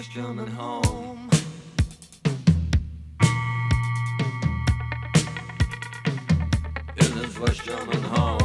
was coming home. It was coming home.